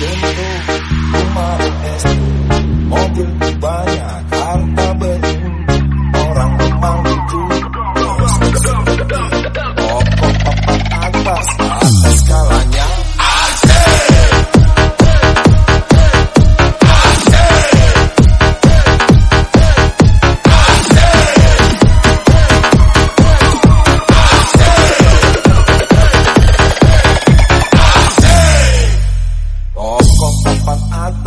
Yeah.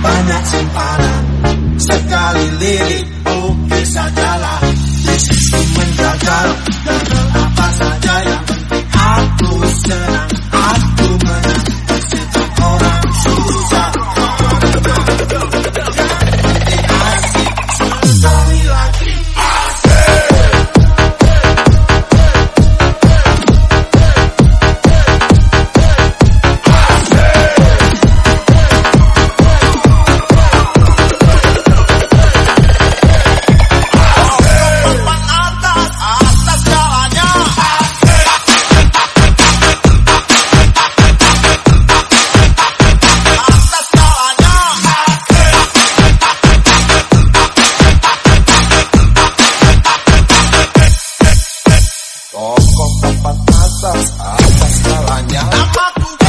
banyak simpanan Sekali lirik, oke sajalah Namaku